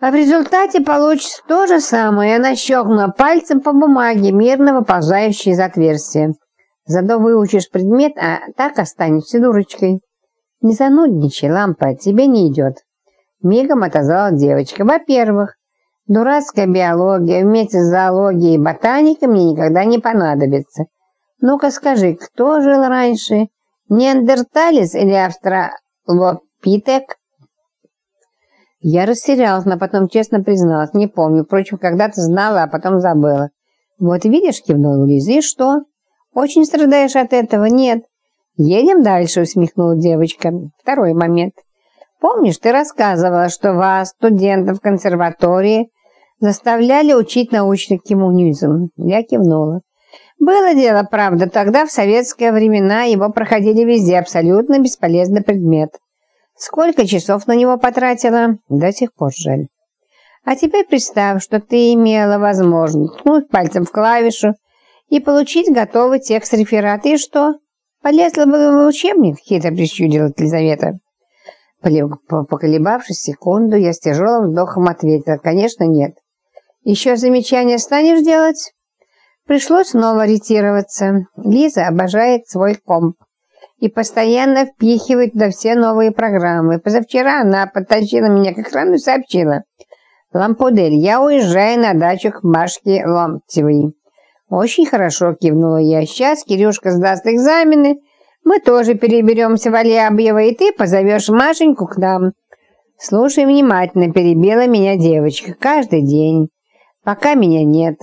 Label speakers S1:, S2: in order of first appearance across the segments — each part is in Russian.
S1: А в результате получится то же самое. Она щелкнула пальцем по бумаге, мирно выползающей из отверстия. Зато выучишь предмет, а так останешься дурочкой. Не занудничай, лампа, тебе не идет. Мигом отозвала девочка. Во-первых, дурацкая биология вместе с зоологией и ботаникой мне никогда не понадобится. Ну-ка скажи, кто жил раньше? Неандерталец или австралопитек? Я растерялась, но потом честно призналась. Не помню. Впрочем, когда-то знала, а потом забыла. Вот видишь, кивнула Лиза, и что? Очень страдаешь от этого? Нет. Едем дальше, усмехнула девочка. Второй момент. Помнишь, ты рассказывала, что вас, студентов консерватории, заставляли учить научный коммунизм? Я кивнула. Было дело, правда, тогда в советские времена его проходили везде, абсолютно бесполезный предмет. Сколько часов на него потратила? До сих пор жаль. А теперь представь, что ты имела возможность ткнуть пальцем в клавишу и получить готовый текст реферата. И что? Полезла бы в учебник? Хитро прищурила Елизавета. Поколебавшись секунду, я с тяжелым вздохом ответила. Конечно, нет. Еще замечание станешь делать? Пришлось снова ретироваться. Лиза обожает свой комп и постоянно впихивает туда все новые программы. Позавчера она подтащила меня к экрану и сообщила. «Лампудель, я уезжаю на дачу к Машке Ломтевой». «Очень хорошо», — кивнула я. «Сейчас Кирюшка сдаст экзамены, мы тоже переберемся в Алябьево, и ты позовешь Машеньку к нам». «Слушай внимательно», — перебила меня девочка. «Каждый день, пока меня нет,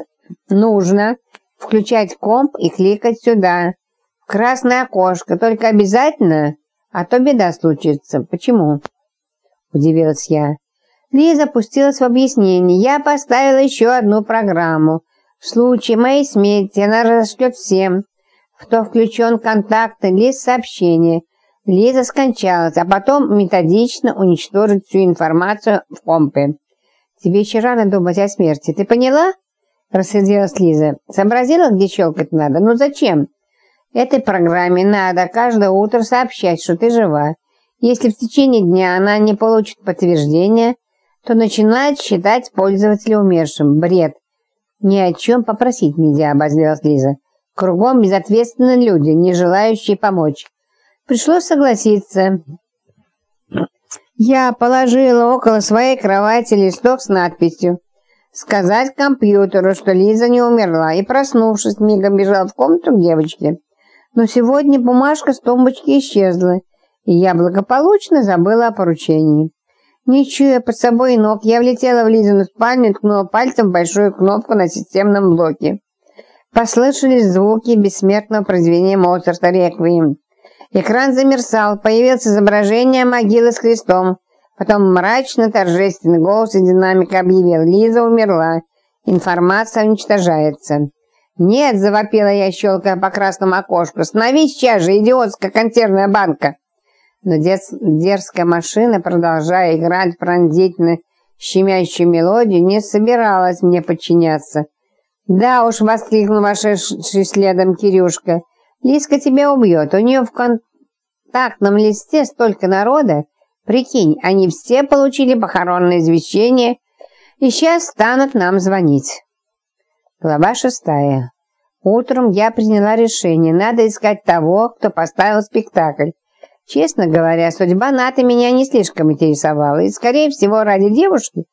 S1: нужно включать комп и кликать сюда» красное окошко, только обязательно, а то беда случится. Почему?» Удивилась я. Лиза пустилась в объяснение. Я поставила еще одну программу. В случае моей смерти она разошлет всем, кто включен в контакты лист сообщения. Лиза скончалась, а потом методично уничтожит всю информацию в компе. Тебе еще рано думать о смерти. Ты поняла? Рассердилась Лиза. Сообразила, где щелкать надо? Ну зачем? Этой программе надо каждое утро сообщать, что ты жива. Если в течение дня она не получит подтверждения, то начинает считать пользователя умершим. Бред. Ни о чем попросить нельзя, обозлилась Лиза. Кругом безответственные люди, не желающие помочь. Пришлось согласиться. Я положила около своей кровати листок с надписью «Сказать компьютеру, что Лиза не умерла», и, проснувшись, мигом бежал в комнату к девочке. Но сегодня бумажка с тумбочки исчезла, и я благополучно забыла о поручении. Не чуя под собой ног, я влетела в Лизину спальню и ткнула пальцем в большую кнопку на системном блоке. Послышались звуки бессмертного произведения Моцарта «Реквием». Экран замерцал, появилось изображение могилы с крестом. Потом мрачно торжественный голос из динамика объявил «Лиза умерла. Информация уничтожается». «Нет!» – завопила я, щелкая по красному окошку. «Остановись сейчас же, идиотская консервная банка!» Но дерзкая машина, продолжая играть пронзительно щемящую мелодию, не собиралась мне подчиняться. «Да уж!» – воскликнул вошедший следом Кирюшка. «Лиска тебя убьет. У нее в контактном листе столько народа. Прикинь, они все получили похоронное извещение и сейчас станут нам звонить». Глава шестая. Утром я приняла решение, надо искать того, кто поставил спектакль. Честно говоря, судьба Наты меня не слишком интересовала, и, скорее всего, ради девушки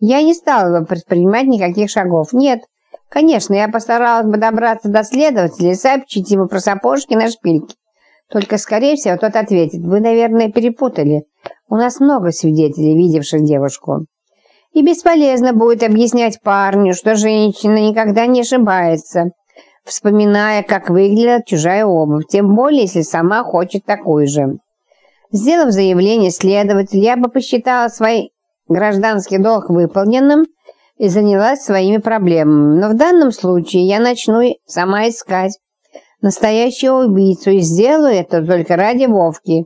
S1: я не стала бы предпринимать никаких шагов. Нет, конечно, я постаралась бы добраться до следователя и сообщить ему про сапожки на шпильке. Только, скорее всего, тот ответит, вы, наверное, перепутали. У нас много свидетелей, видевших девушку. И бесполезно будет объяснять парню, что женщина никогда не ошибается, вспоминая, как выглядела чужая обувь, тем более, если сама хочет такой же. Сделав заявление следователь, я бы посчитала свой гражданский долг выполненным и занялась своими проблемами. Но в данном случае я начну сама искать настоящего убийцу и сделаю это только ради Вовки.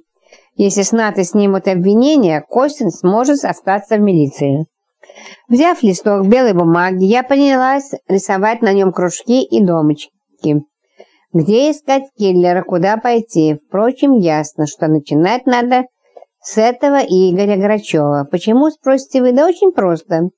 S1: Если с Натой снимут обвинения, Костин сможет остаться в милиции. Взяв листок белой бумаги, я принялась рисовать на нем кружки и домочки. Где искать киллера, куда пойти? Впрочем, ясно, что начинать надо С этого Игоря Грачева. Почему, спросите вы? Да очень просто.